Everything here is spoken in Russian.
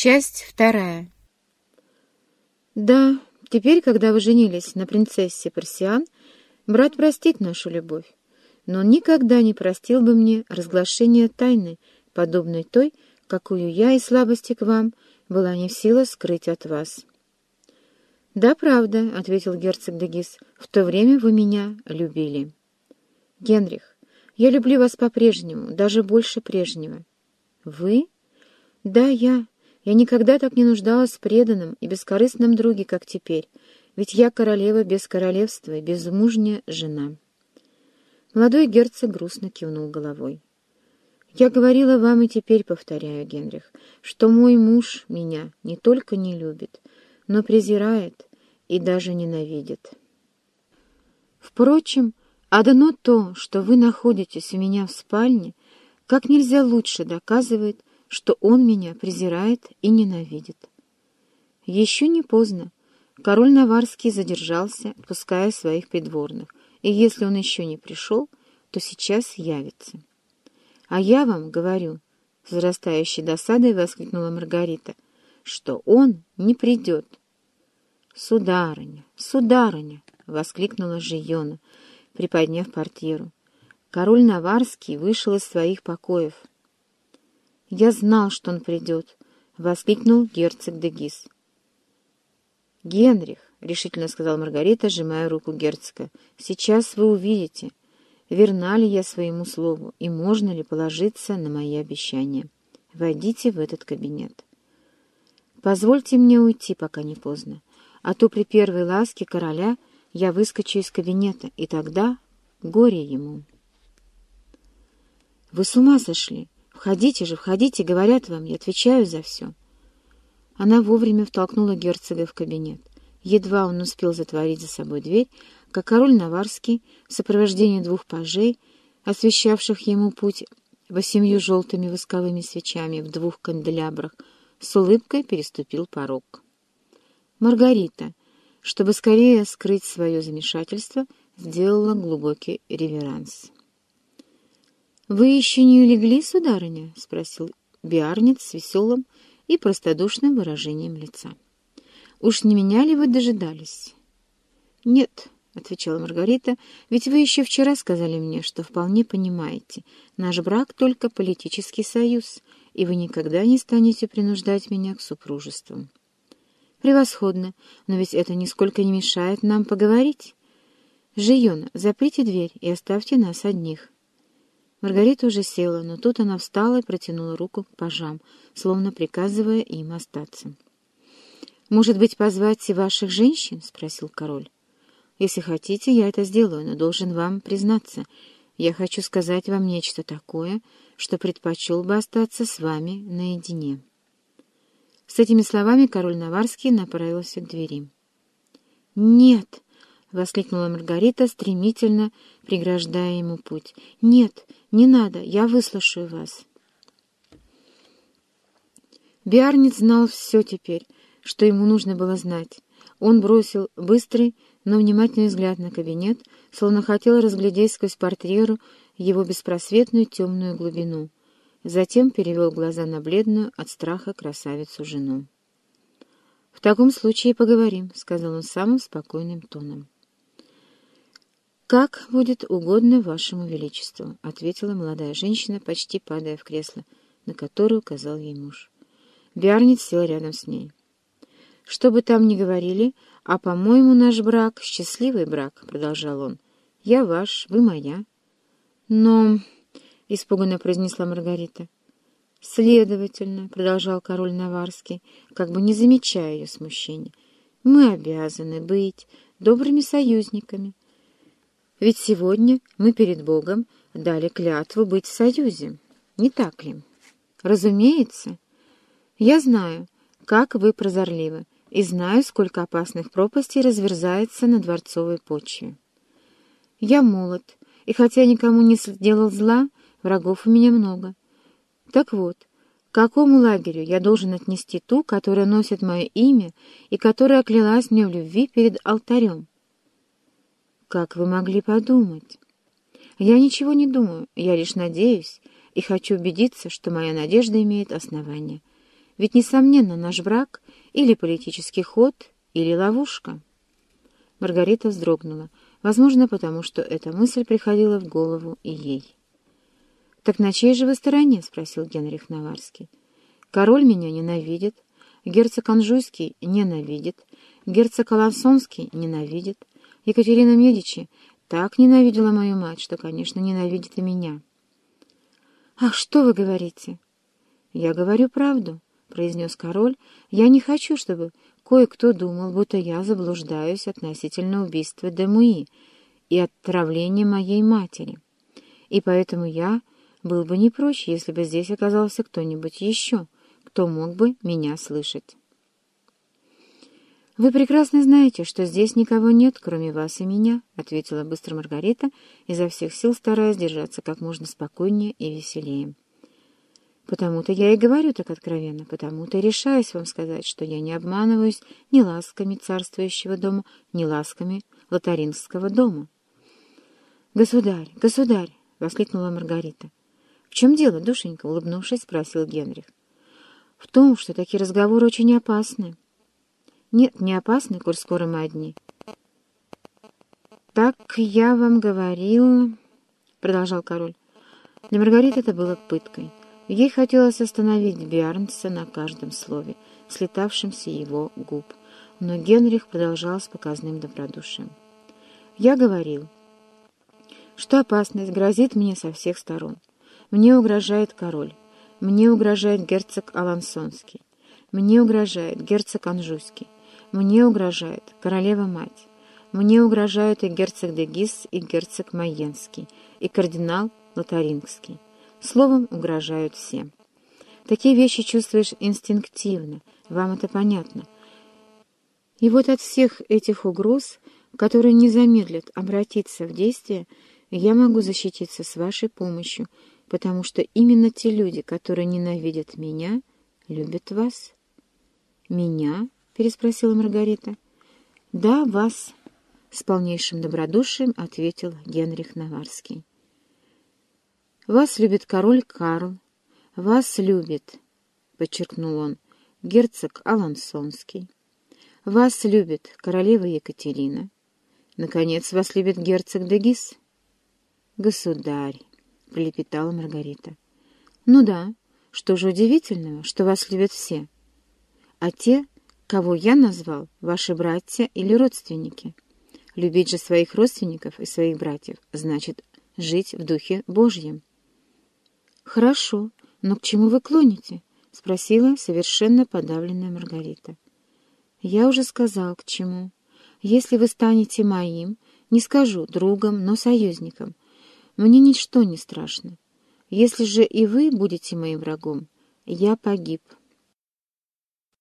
Часть вторая. Да, теперь, когда вы женились на принцессе Парсиан, брат простит нашу любовь, но никогда не простил бы мне разглашение тайны, подобной той, какую я и слабости к вам была не в силах скрыть от вас. «Да, правда», — ответил герцог Дегис, — «в то время вы меня любили». «Генрих, я люблю вас по-прежнему, даже больше прежнего». «Вы?» «Да, я. Я никогда так не нуждалась в преданном и бескорыстном друге, как теперь, ведь я королева без королевства и безмужняя жена». Молодой герцог грустно кивнул головой. «Я говорила вам и теперь повторяю, Генрих, что мой муж меня не только не любит, но презирает и даже ненавидит. Впрочем, одно то, что вы находитесь у меня в спальне, как нельзя лучше доказывает, что он меня презирает и ненавидит. Еще не поздно. Король Наварский задержался, отпуская своих придворных, и если он еще не пришел, то сейчас явится. А я вам говорю, с возрастающей досадой воскликнула Маргарита, что он не придет. «Сударыня, сударыня!» — воскликнула Жиона, приподняв портьеру. Король Наварский вышел из своих покоев. «Я знал, что он придет!» — воскликнул герцог Дегис. «Генрих!» — решительно сказал Маргарита, сжимая руку герцога. «Сейчас вы увидите, верна ли я своему слову и можно ли положиться на мои обещания. Войдите в этот кабинет. Позвольте мне уйти, пока не поздно а то при первой ласке короля я выскочу из кабинета, и тогда горе ему. «Вы с ума сошли! Входите же, входите, говорят вам, я отвечаю за все». Она вовремя втолкнула герцога в кабинет. Едва он успел затворить за собой дверь, как король Наварский в сопровождении двух пажей, освещавших ему путь восемью желтыми восковыми свечами в двух канделябрах, с улыбкой переступил порог. Маргарита, чтобы скорее скрыть свое замешательство, сделала глубокий реверанс. «Вы еще не улегли, сударыня?» — спросил Биарниц с веселым и простодушным выражением лица. «Уж не меня ли вы дожидались?» «Нет», — отвечала Маргарита, — «ведь вы еще вчера сказали мне, что вполне понимаете, наш брак — только политический союз, и вы никогда не станете принуждать меня к супружеству». «Превосходно, но ведь это нисколько не мешает нам поговорить. Жиона, заприте дверь и оставьте нас одних». Маргарита уже села, но тут она встала и протянула руку к пажам, словно приказывая им остаться. «Может быть, позвать и ваших женщин?» — спросил король. «Если хотите, я это сделаю, но должен вам признаться. Я хочу сказать вам нечто такое, что предпочел бы остаться с вами наедине». С этими словами король Наварский направился к двери. «Нет!» — воскликнула Маргарита, стремительно преграждая ему путь. «Нет, не надо, я выслушаю вас». Биарниц знал все теперь, что ему нужно было знать. Он бросил быстрый, но внимательный взгляд на кабинет, словно хотел разглядеть сквозь портьеру его беспросветную темную глубину — Затем перевел глаза на бледную от страха красавицу-жену. «В таком случае поговорим», — сказал он самым спокойным тоном. «Как будет угодно вашему величеству», — ответила молодая женщина, почти падая в кресло, на которое указал ей муж. Биарниц сел рядом с ней. «Что бы там ни говорили, а, по-моему, наш брак — счастливый брак», — продолжал он. «Я ваш, вы моя». «Но...» — испуганно произнесла Маргарита. «Следовательно», — продолжал король Наварский, как бы не замечая ее смущения, — «мы обязаны быть добрыми союзниками. Ведь сегодня мы перед Богом дали клятву быть в союзе, не так ли? Разумеется. Я знаю, как вы прозорливы, и знаю, сколько опасных пропастей разверзается на дворцовой почве. Я молод, и хотя никому не сделал зла, Врагов у меня много. Так вот, к какому лагерю я должен отнести ту, которая носит мое имя и которая клялась мне в любви перед алтарем? Как вы могли подумать? Я ничего не думаю, я лишь надеюсь и хочу убедиться, что моя надежда имеет основание. Ведь, несомненно, наш брак или политический ход, или ловушка. Маргарита вздрогнула, возможно, потому что эта мысль приходила в голову и ей. «Так на чьей же вы стороне?» — спросил Генрих Наварский. «Король меня ненавидит, герцог Анжуйский ненавидит, герцог Алансонский ненавидит, Екатерина Медичи так ненавидела мою мать, что, конечно, ненавидит и меня». «Ах, что вы говорите?» «Я говорю правду», — произнес король. «Я не хочу, чтобы кое-кто думал, будто я заблуждаюсь относительно убийства Демуи и отравления моей матери. И поэтому я был бы не прочь, если бы здесь оказался кто-нибудь еще, кто мог бы меня слышать». «Вы прекрасно знаете, что здесь никого нет, кроме вас и меня», — ответила быстро Маргарита, изо всех сил стараясь держаться как можно спокойнее и веселее. «Потому-то я и говорю так откровенно, потому-то и решаюсь вам сказать, что я не обманываюсь ни ласками царствующего дома, ни ласками лотарингского дома». «Государь, государь!» — воскликнула Маргарита. «В чем дело, душенька?» — улыбнувшись, спросил Генрих. «В том, что такие разговоры очень опасны». Нет, не опасны, коль скоро мы одни. «Так я вам говорил...» — продолжал король. Для Маргариты это было пыткой. Ей хотелось остановить Биарнса на каждом слове, слетавшемся его губ. Но Генрих продолжал с показным добродушием. «Я говорил, что опасность грозит мне со всех сторон. Мне угрожает король, мне угрожает герцог Алансонский, мне угрожает герцог Анжуйский, мне угрожает королева-мать. Мне угрожают и герцог де Гис, и герцог Майенский, и кардинал Лотарингский. Словом, угрожают все. Такие вещи чувствуешь инстинктивно, вам это понятно. И вот от всех этих угроз, которые не замедлят обратиться в действие, я могу защититься с вашей помощью, потому что именно те люди, которые ненавидят меня, любят вас. Меня? Переспросила Маргарита. «Да, вас», — с полнейшим добродушием ответил Генрих Наварский. «Вас любит король Карл, вас любит», — подчеркнул он, — «герцог Алансонский, вас любит королева Екатерина, наконец, вас любит герцог Дегис». «Государь», — пролепетала Маргарита. «Ну да, что же удивительного, что вас любят все, а те, кого я назвал ваши братья или родственники. Любить же своих родственников и своих братьев значит жить в Духе Божьем. «Хорошо, но к чему вы клоните?» — спросила совершенно подавленная Маргарита. «Я уже сказал, к чему. Если вы станете моим, не скажу другом, но союзником, мне ничто не страшно. Если же и вы будете моим врагом, я погиб».